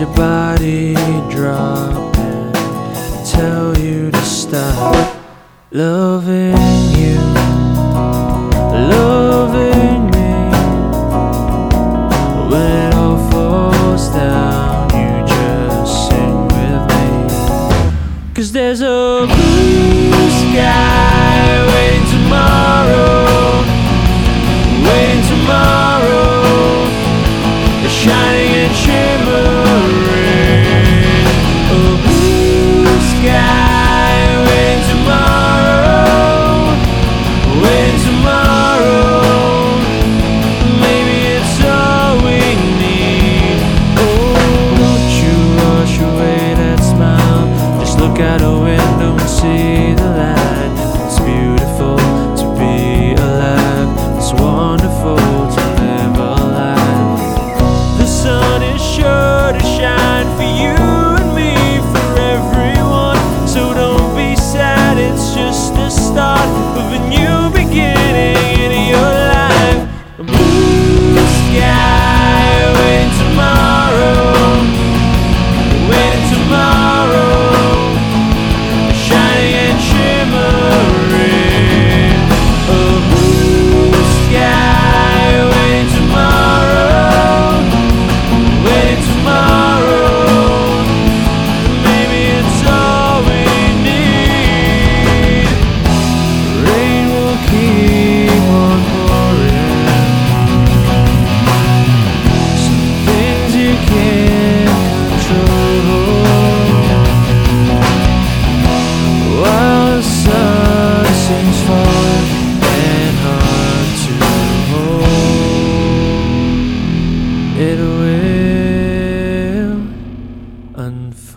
your body drop and tell you to stop loving you, loving me. When it all falls down, you just sing with me. Cause there's a and see the light. It's beautiful to be alive. It's wonderful to live a life. The sun is sure to shine for you and me, for everyone. So don't be sad, it's just the start of a new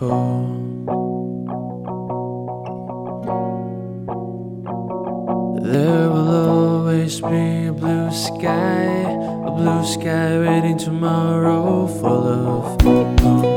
unfold. There will always be a blue sky, a blue sky waiting tomorrow, full of.